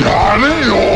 やれよ